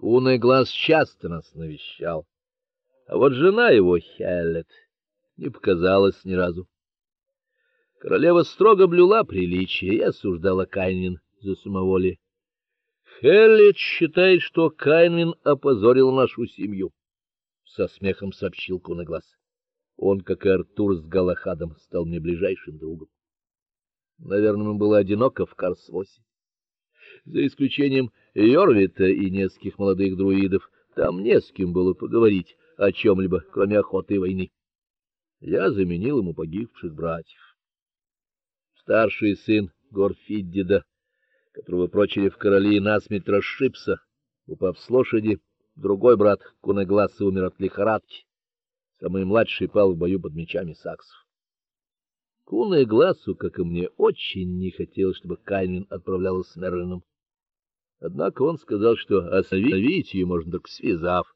Куный глаз часто нас навещал. А вот жена его, Хеллет, не показалась ни разу. Королева строго блюла приличие и осуждала Кайнвин за самоволие. Хеллет считает, что Кайнвин опозорил нашу семью, со смехом сообщил Кунаглаз. Он, как и Артур с Галахадом, стал мне ближайшим другом. Наверное, ему было одиноко в Карсвосе. За исключением Йорвита и нескольких молодых друидов, там не с кем было поговорить о чем либо кроме охоты и войны. Я заменил ему погибших братьев. Старший сын Горфиддида, которого прочили в короли насмерть расшибся, упав с лошади, другой брат Кунегласа умер от лихорадки. Самый младший пал в бою под мечами саксов. Кунегласу, как и мне, очень не хотелось, чтобы Кайнин отправлялась с Мерлином. Однако он сказал, что остановить ее можно только связав.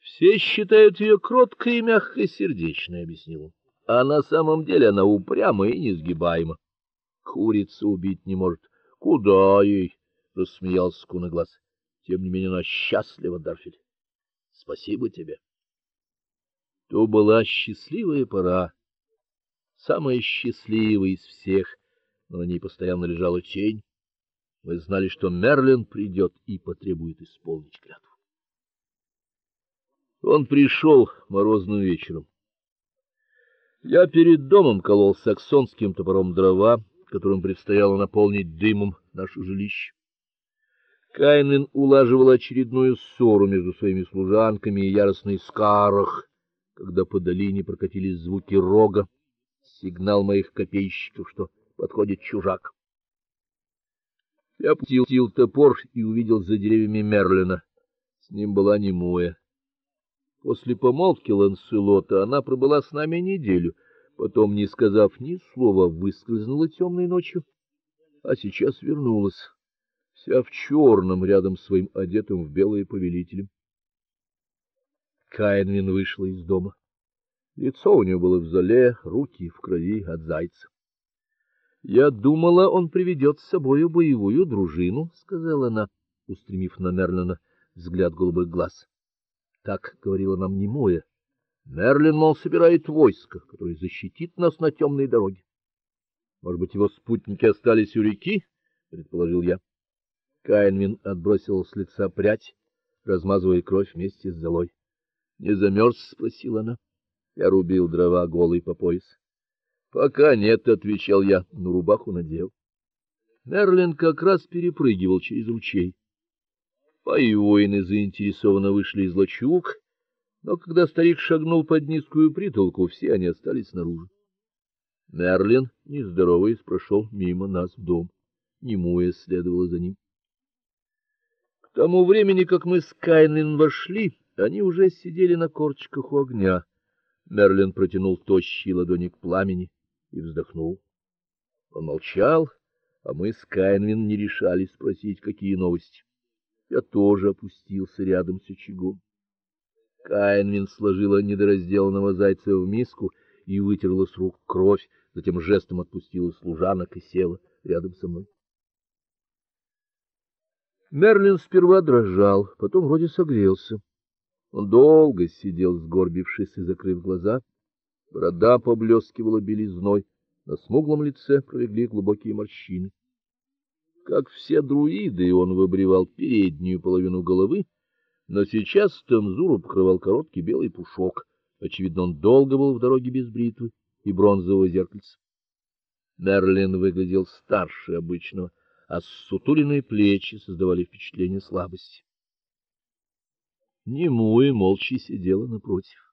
Все считают ее кроткой и мягкой сердечной, объяснил он. А на самом деле она упряма и несгибаема. Курицу убить не может. Куда ей? рассмеялся Кунаглаз. Тем не менее она счастлива, Дарфиль. Спасибо тебе. То была счастливая пора, самая счастливая из всех, но на ней постоянно лежала тень. Мы знали, что Мерлин придет и потребует исполнить клятву. Он пришел морозным вечером. Я перед домом колол саксонским топором дрова, которым предстояло наполнить дымом наше жилище. Кайнен улаживал очередную ссору между своими служанками и яростный скарах, когда по долине прокатились звуки рога, сигнал моих копейщиков, что подходит чужак. Я пустил топор и увидел за деревьями Мерлина. С ним была немуя. После помолвки Ланселота она пробыла с нами неделю, потом, не сказав ни слова, выскользнула темной ночью, а сейчас вернулась, вся в черном, рядом с своим одетым в белое повелителем. Каинвин вышла из дома. Лицо у нее было в зале, руки в крови от зайца. Я думала, он приведет с собою боевую дружину, сказала она, устремив на Мерлина взгляд голубых глаз. Так говорила нам немое. Мерлин, мол, собирает войско, которое защитит нас на темной дороге. Может быть, его спутники остались у реки, предположил я. Кайнвин отбросил с лица прядь, размазывая кровь вместе с золой. "Не замерз?» — спросила она. Я рубил дрова голый по пояс. "Пока нет", отвечал я, но рубаху надел. Мерлин как раз перепрыгивал через ручей. Мои воины заинтересованно вышли из лачуг, но когда старик шагнул под низкую притолку, все они остались снаружи. Мерлин, не здороваясь, прошел мимо нас в дом. Немуя следовала за ним. К тому времени, как мы с Кайнлин вошли, они уже сидели на корточках у огня. Мерлин протянул тощие ладони к пламени и вздохнул. Он молчал, а мы с Кайнвин не решались спросить, какие новости. Я тоже опустился рядом с очагом. Кайнвин сложила недоразделанного зайца в миску и вытерла с рук кровь, затем жестом отпустила служанок и села рядом со мной. Мерлин сперва дрожал, потом вроде согрелся. Он долго сидел, сгорбившись и закрыв глаза. Борода поблескивала белизной, на смуглом лице пролегли глубокие морщины. Как все друиды, он выбривал переднюю половину головы, но сейчас Танзуру покрывал короткий белый пушок. Очевидно, он долго был в дороге без бритвы и бронзового зеркальца. Мерлин выглядел старше обычного, а сутуленные плечи создавали впечатление слабости. Немуя молча сидела напротив.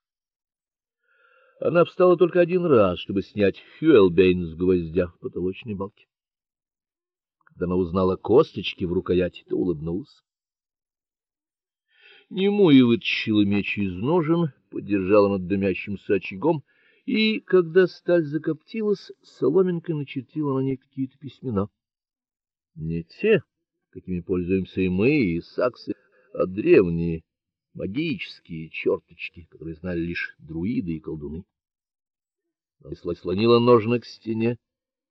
Она встала только один раз, чтобы снять Хюэлбейн с гвоздя в потолочной балке. Когда она узнала косточки в рукояти, то улыбнулась. Немуя вытащила меч из ножен, подержала над дымящимся очагом, и, когда сталь закоптилась, соломинкой начертила на ней какие-то письмена. Не те, какими пользуемся и мы, и саксы, а древние, магические черточки, которые знали лишь друиды и колдуны. Она слонила ножны к стене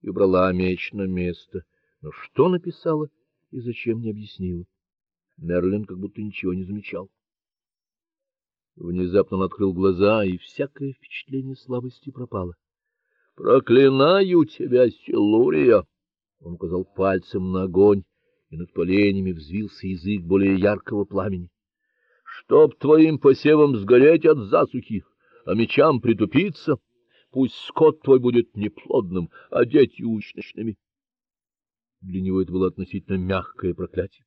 и убрала меч на место. Но что написала и зачем не объяснила. Мерлин как будто ничего не замечал. Внезапно он открыл глаза, и всякое впечатление слабости пропало. Проклинаю тебя, Силурия, он указал пальцем на огонь, и над поленьями взвился язык более яркого пламени. Чтоб твоим посевам сгореть от засухи, а мечам притупиться, пусть скот твой будет неплодным, а дети учночными. Для него это было относительно мягкое проклятие.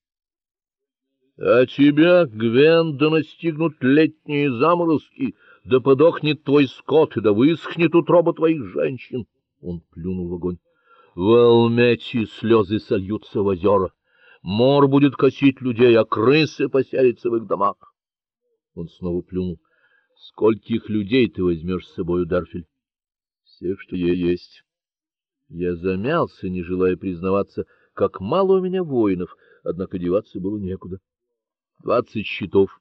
А тебя, Гвен, да настигнут летние заморозки, да подохнет твой скот, и да высохнет утроба твоих женщин. Он плюнул в огонь. В Алмете слезы сольются в озера. Мор будет косить людей, а крысы поселятся в их домах. Он снова плюнул. Скольких людей ты возьмешь с собою, Дарфель? Всех, что есть. Я замялся, не желая признаваться, как мало у меня воинов, однако деваться было некуда. Двадцать щитов,